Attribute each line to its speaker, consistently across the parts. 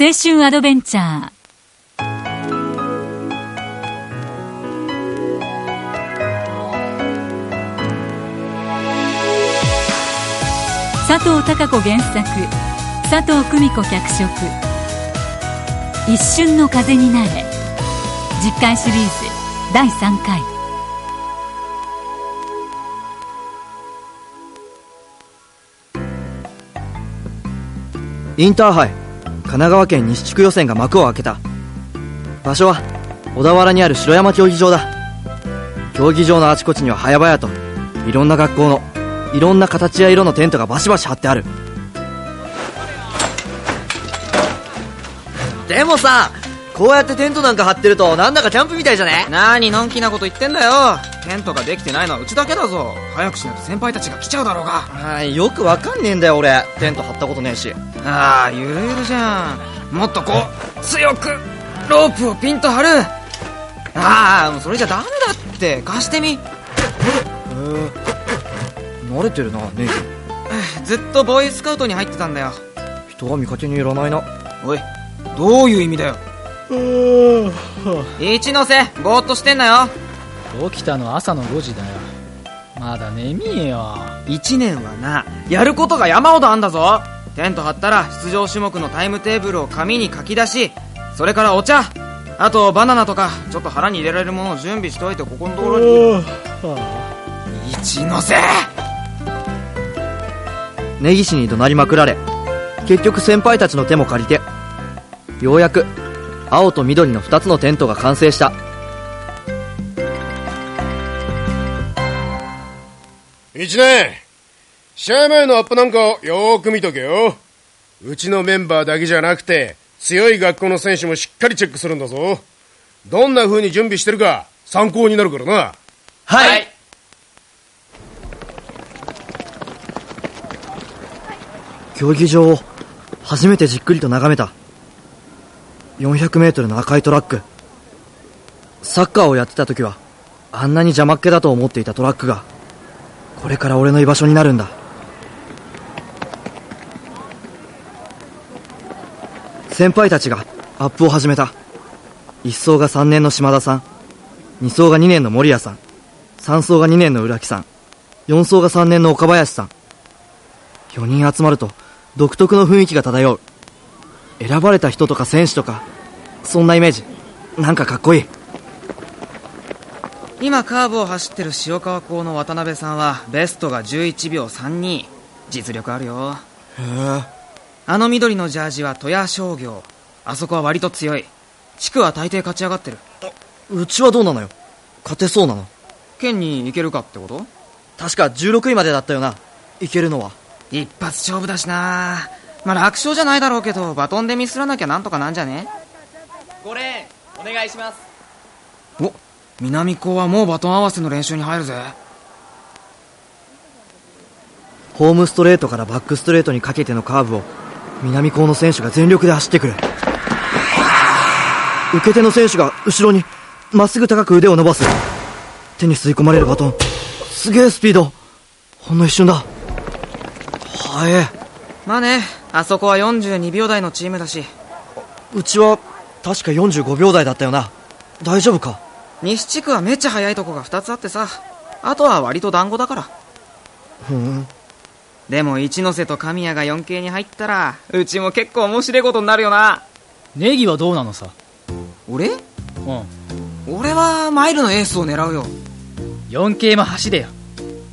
Speaker 1: 青春アドベンチャー。佐藤孝子原作。佐藤久美子脚色「一瞬の風になれ」実回シリーズ。第3回。
Speaker 2: インターハイ。奈川県西地区予選が幕を開けた。場所は小田原にある城山競技場だ。競技場のあちこちには早々といろんな学校のいろんな形や色のテントがバシバシ張ってある。でもさこうやってテントなんか張ってるとなんだかキャンプみたいじゃね？
Speaker 3: なにのんきなこと言ってんだよ。テントができてないのはうちだけだぞ。早くしないと先輩たちが来ちゃうだろうが。
Speaker 2: あよくわかんねえんだよ俺。テント張ったことねえし
Speaker 3: ああゆるゆるじゃん。もっとこう強くロープをピンと張る。ああもうそれじゃダメだって。貸してみ。へえ
Speaker 2: 慣れてるなネギ
Speaker 3: ずっとボーイスカウトに入ってたんだよ。
Speaker 2: 人は見かけにいらないな。
Speaker 3: おいどういう意味だよ。一ノ瀬ぼーっとしてんなよ。
Speaker 4: 起きたの朝の5時だよ。まだ眠いよ。
Speaker 3: 1年はなやることが山ほどあんだぞテント張ったら出場種目のタイムテーブルを紙に書き出しそれからお茶。あとバナナとかちょっと腹に入れられるものを準備しといてここのところに。一ノ瀬。
Speaker 2: 根岸に怒鳴りまくられ。結局先輩たちの手も借りて。ようやく青と緑の2つのテントが完成した。
Speaker 5: 一年試合前のアップなんかをよーく見とけよ。うちのメンバーだけじゃなくて強い学校の選手もしっかりチェックするんだぞ。どんな風に準備してるか参考になるからな。
Speaker 3: はい。
Speaker 2: 競技場を初めてじっくりと眺めた。400m の赤いトラック。サッカーをやってた時はあんなに邪魔っ気だと思っていたトラックがこれから俺の居場所になるんだ先輩たちがアップを始めた。1走が3年の島田さん。2走が2年の森谷さん。3走が2年の浦木さん。4走が3年の岡林さん。4人集まると独特の雰囲気が漂う。選ばれた人とか選手とかそんなイメージ。なんかかっこいい。
Speaker 3: 今カーブを走ってる塩川高の渡辺さんはベストが11秒32実力あるよ。
Speaker 2: へえ
Speaker 3: あの緑のジャージは戸谷商業。あそこは割と強い。地区は大抵勝ち上がってる。
Speaker 2: うちはどうなのよ。勝てそうなの。
Speaker 3: 県に行けるかってこと？
Speaker 2: 確か16位までだったよな。いけるのは。
Speaker 3: 一発勝負だしな。まあ楽勝じゃないだろうけどバトンでミスらなきゃなんとかなんじゃね
Speaker 6: ？5レーンお願いします。
Speaker 3: お南高はもうバトン合わせの練習に入るぜ。
Speaker 2: ホームストレートからバックストレートにかけてのカーブを南高の選手が全力で走ってくる。受け手の選手が後ろにまっすぐ高く腕を伸ばす。手に吸い込まれるバトン。すげえスピード。ほんの一瞬だ。速え
Speaker 3: まあねあそこは42秒台のチームだし。
Speaker 2: うちは確か45秒台だったよな。大丈夫か？
Speaker 3: 西地区はめっちゃ速いとこが2つあってさ。あとは割と団子だから。
Speaker 2: ふん
Speaker 3: でも一ノ瀬と神谷が 4K に入ったらうちも結構面白いことになるよな。
Speaker 4: ネギはどうなのさ？
Speaker 3: 俺？
Speaker 4: うん。
Speaker 3: 俺はマイルのエースを狙うよ。
Speaker 4: 4K も走れよ。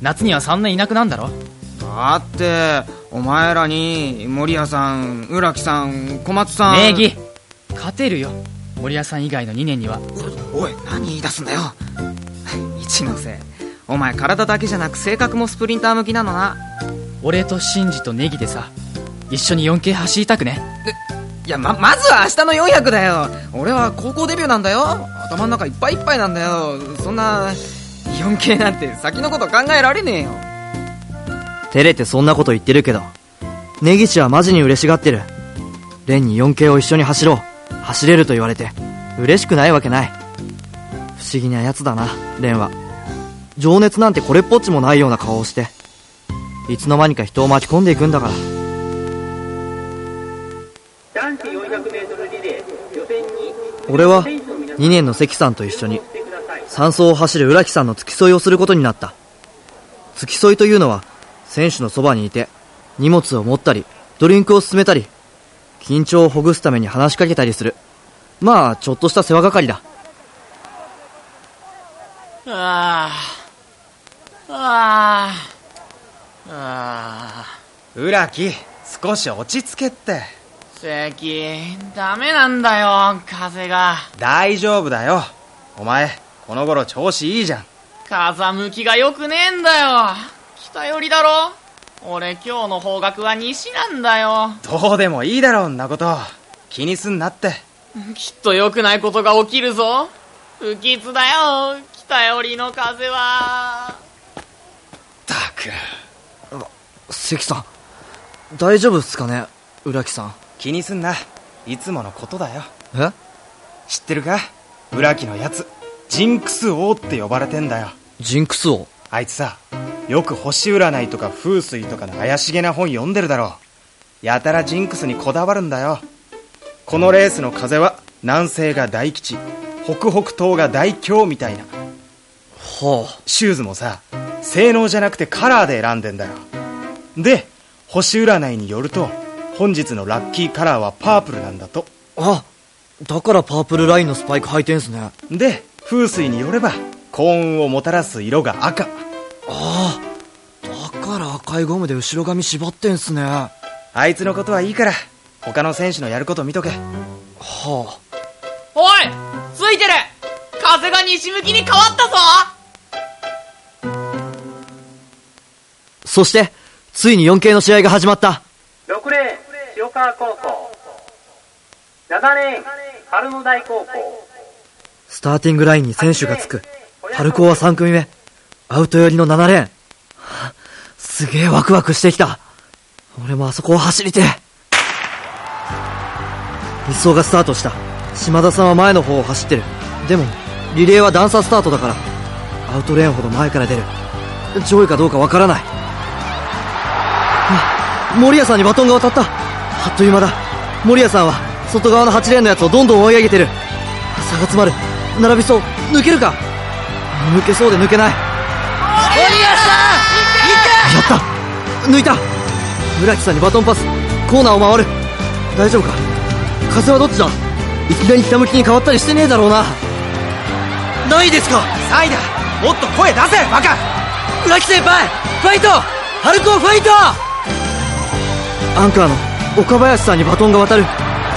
Speaker 4: 夏には3年いなくなんだろ？
Speaker 3: だってお前らに森谷さん浦木さん小松さん。
Speaker 4: ネギ勝てるよ。森谷さん以外の2年には。
Speaker 3: おい何言い出すんだよ。一ノ瀬お前体だけじゃなく性格もスプリンター向きなのな
Speaker 4: 俺とシンジとネギでさ一緒に 4K 走りたくね。
Speaker 3: いやままずは明日の400だよ。俺は高校デビューなんだよ。頭の中いっぱいいっぱいなんだよ。そんな 4K なんて先のこと考えられねえよ。
Speaker 2: 照れてそんなこと言ってるけど根岸はマジに嬉しがってる。レンに 4K を一緒に走ろう。走れると言われて嬉しくないわけない。不思議なやつだなレンは。情熱なんてこれっぽっちもないような顔をしていつの間にか人を巻き込んでいくんだから。俺は2年の関さんと一緒に山荘を走る浦木さんの付き添いをすることになった。付き添いというのは選手のそばにいて荷物を持ったりドリンクを勧めたり緊張をほぐすために話しかけたりする。まあちょっとした世話係だ。
Speaker 6: あああああ
Speaker 7: 浦木少し落ち着けって。
Speaker 6: 関ダメなんだよ風が。
Speaker 7: 大丈夫だよ。お前この頃調子いいじゃん。
Speaker 6: 風向きが良くねえんだよ。北寄りだろ。俺今日の方角は西なんだよ。
Speaker 7: どうでもいいだろんなこと。気にすんなって。
Speaker 6: きっと良くないことが起きるぞ。不吉だよ北寄りの風は。
Speaker 7: たく
Speaker 2: 関さん大丈夫っすかね浦木さん。
Speaker 7: 気にすんな。いつものことだよ。
Speaker 2: え？
Speaker 7: 知ってるか？浦木のやつ。ジンクス王って呼ばれてんだよ。
Speaker 2: ジンクス王？
Speaker 7: あいつさよく星占いとか風水とかの怪しげな本読んでるだろやたらジンクスにこだわるんだよ。このレースの風は南西が大吉北北東が大凶みたいな。
Speaker 2: はあ。
Speaker 7: シューズもさ性能じゃなくてカラーで選んでんだよで星占いによると本日のラッキーカラーはパープルなんだと。
Speaker 2: あだからパープルラインのスパイク履いてんすね。あ
Speaker 7: で風水によれば幸運をもたらす色が赤。
Speaker 2: あだから赤いゴムで後ろ髪縛ってんすね。は
Speaker 7: あいつのことはいいから他の選手のやること見とけ。
Speaker 2: あ。
Speaker 6: おいついてる。風が西向きに変わったぞ。
Speaker 2: そしてついに 4K の試合が始まった。
Speaker 8: 6レーン塩川高校。7レーン春野台高校。
Speaker 2: スターティングラインに選手がつく。春高は3組目。アウト寄りの7レーンはあすげえワクワクしてきた。俺もあそこを走りてえ。一走がスタートした。島田さんは前の方を走ってる。でもリレーは段差スタートだから。アウトレーンほど前から出る。上位かどうかわからない。あ森谷さんにバトンが渡った。あっという間だ。森谷さんは外側の8レーンのやつをどんどん追い上げてる。差が詰まる。並びそう。抜けるか。抜けそうで抜けない。やった。抜いた。村木さんにバトンパス。コーナーを回る。大丈夫か？風はどっちだ？いきなり北向きに変わったりしてねえだろうな。ないですか？
Speaker 7: サイダーもっと声出せバカ。
Speaker 2: 村木先輩ファイト！春高ファイトアンカーの岡林さんにバトンが渡る。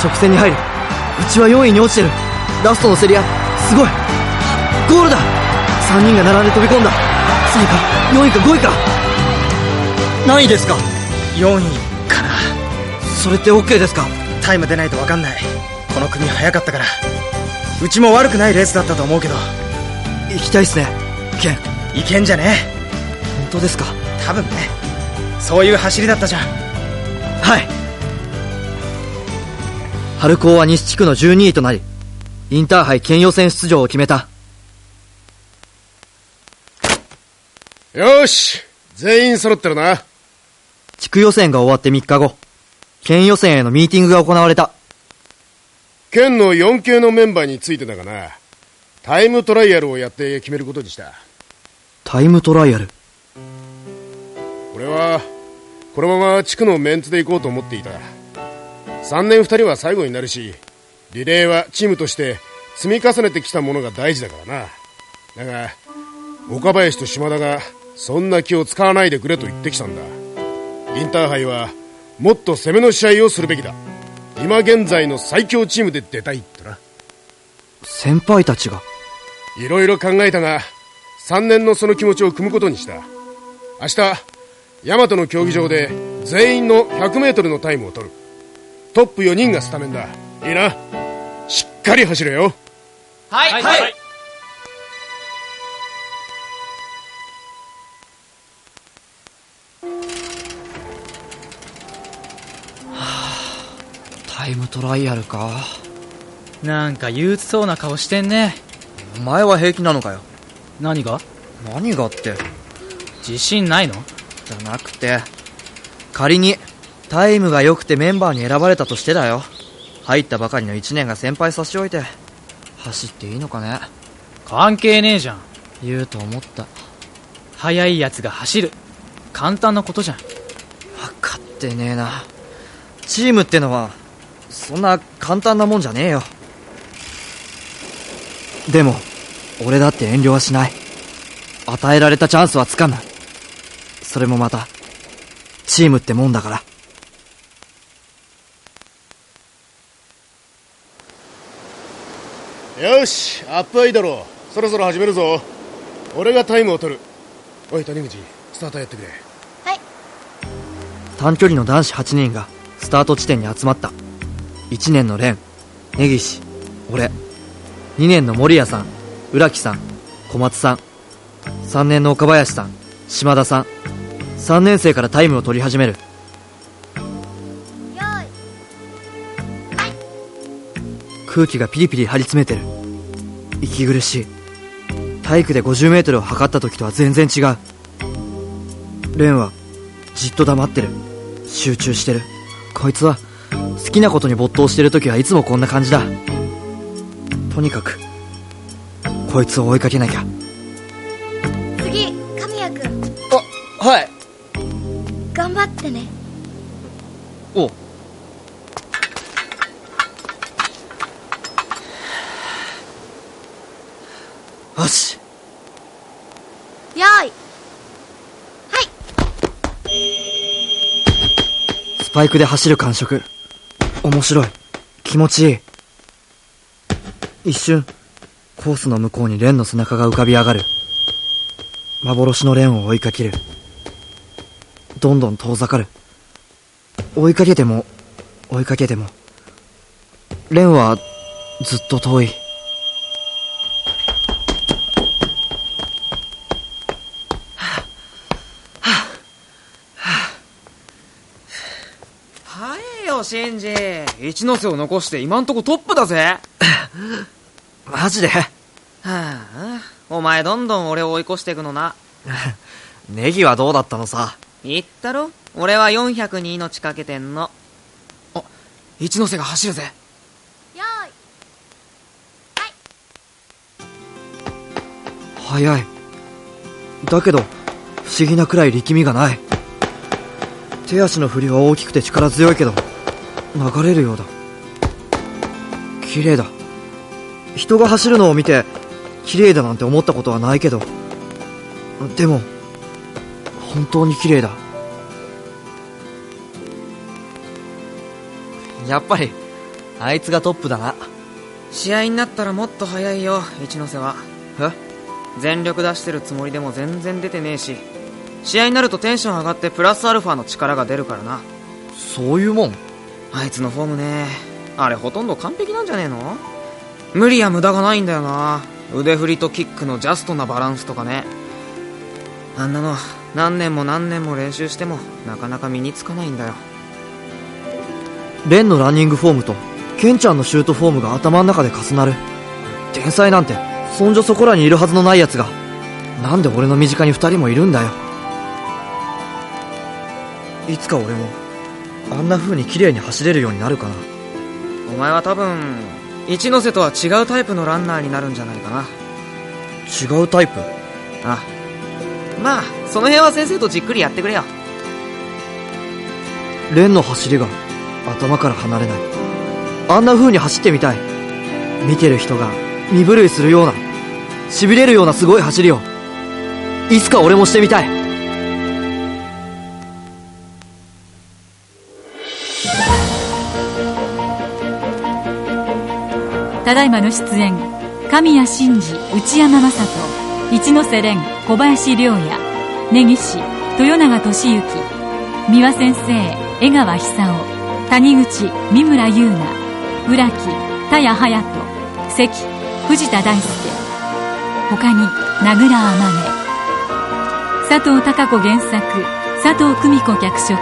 Speaker 2: 直線に入る。うちは4位に落ちてる。ラストの競り合い。すごい。ゴールだ。3人が並んで飛び込んだ。3位か。4位か5位か。何位ですか
Speaker 7: ？4位かな。
Speaker 2: それって OK ですか？
Speaker 7: タイム出ないと分かんない。この組早かったから。うちも悪くないレースだったと思うけど。
Speaker 2: 行きたいっすね。ケン
Speaker 7: いけんじゃね
Speaker 2: 本当ですか？
Speaker 7: え多分ね。そういう走りだったじゃん
Speaker 2: はい。春高は西地区の12位となりインターハイ県予選出場を決めた。
Speaker 5: よーし。全員揃ってるな。
Speaker 2: 地区予選が終わって3日後県予選へのミーティングが行われた。
Speaker 5: 県の4系のメンバーについてだがな。タイムトライアルをやって決めることにした。
Speaker 2: タイムトライアル。
Speaker 5: 俺はこのまま地区のメンツで行こうと思っていた。3年2人は最後になるしリレーはチームとして積み重ねてきたものが大事だからな。だが岡林と島田がそんな気を使わないでくれと言ってきたんだ。インターハイはもっと攻めの試合をするべきだ。今現在の最強チームで出たいってな。
Speaker 2: 先輩たちが。
Speaker 5: いろいろ考えたが3年のその気持ちを組むことにした。明日大和の競技場で全員の 100m のタイムを取る。トップ4人がスタメンだ。いいな。しっかり走れよ。
Speaker 6: はい、はい、
Speaker 2: タイムトライアルか。
Speaker 4: なんか憂鬱そうな顔してんね。
Speaker 2: お前は平気なのかよ。
Speaker 4: 何が？
Speaker 2: 何がって。
Speaker 4: 自信ないの？
Speaker 2: じゃなくて仮にタイムが良くてメンバーに選ばれたとしてだよ。入ったばかりの1年が先輩差し置いて走っていいのかね。
Speaker 4: 関係ねえじゃん。
Speaker 2: 言うと思った。
Speaker 4: 速いやつが走る。簡単なことじゃん。
Speaker 2: 分かってねえな。チームってのはそんな簡単なもんじゃねえよ。でも俺だって遠慮はしない。与えられたチャンスはつかむそれもまたチームってもんだから。
Speaker 5: よしアップはいいだろうそろそろ始めるぞ。俺がタイムを取る。おい谷口スターターやってくれ。
Speaker 2: 短距離の男子8人がスタート地点に集まった。1年の蓮根岸俺。2年の守屋さん浦木さん小松さん。3年の岡林さん島田さん3年生からタイムを取り始める。空気がピリピリ張り詰めてる。息苦しい。体育で 50m を測った時とは全然違う。蓮はじっと黙ってる。集中してる。こいつは好きなことに没頭してる時はいつもこんな感じだ。とにかくこいつを追いかけなきゃ。
Speaker 9: 次神谷君。
Speaker 2: あはい
Speaker 9: 頑張ってね。
Speaker 2: お。よし。
Speaker 9: よーい。
Speaker 2: スパイクで走る感触。面白い。気持ちいい。一瞬コースの向こうにレンの背中が浮かび上がる。幻のレンを追いかけるどんどん遠ざかる。追いかけても追いかけても。レンはずっと遠い。
Speaker 3: 早えよシンジ一ノ瀬を残して今んとこトップだぜ
Speaker 2: マジで
Speaker 3: はあお前どんどん俺を追い越していくのな
Speaker 2: ネギはどうだったのさ
Speaker 3: 言ったろ？俺は400に命かけてんの。あ一ノ瀬が走るぜ。
Speaker 9: よーい。
Speaker 2: 速い。だけど不思議なくらい力みがない。手足の振りは大きくて力強いけど流れるようだ。綺麗だ。人が走るのを見て綺麗だなんて思ったことはないけど。でも本当に綺麗だ。やっぱりあいつがトップだな。
Speaker 3: 試合になったらもっと速いよ一ノ瀬は。
Speaker 2: え？
Speaker 3: 全力出してるつもりでも全然出てねえし。試合になるとテンション上がってプラスアルファの力が出るからな。
Speaker 2: そういうもん？
Speaker 3: あいつのフォームね。あれほとんど完璧なんじゃねえの？無理や無駄がないんだよな。腕振りとキックのジャストなバランスとかね。あんなの何年も何年も練習してもなかなか身につかないんだよ。
Speaker 2: レンのランニングフォームとケンちゃんのシュートフォームが頭の中で重なる。天才なんてそんじょそこらにいるはずのない奴が。なんで俺の身近に二人もいるんだよ。いつか俺もあんな風に綺麗に走れるようになるかな。
Speaker 3: お前は多分一ノ瀬とは違うタイプのランナーになるんじゃないかな。
Speaker 2: 違うタイプ？
Speaker 3: あまあその辺は先生とじっくりやってくれよ。
Speaker 2: レンの走りが頭から離れない。あんな風に走ってみたい。見てる人が身震いするような痺れるようなすごい走りを。いつか俺もしてみたい。
Speaker 1: ただいまの出演神谷真司内山雅人一ノ瀬廉小林陵也根岸豊永俊之三輪先生江川久夫谷口三村優奈浦木田谷隼人関藤田大輔他に名倉天音佐藤孝子原作佐藤久美子脚色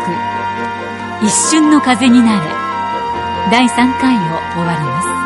Speaker 1: 「一瞬の風になれ」第3回を終わります。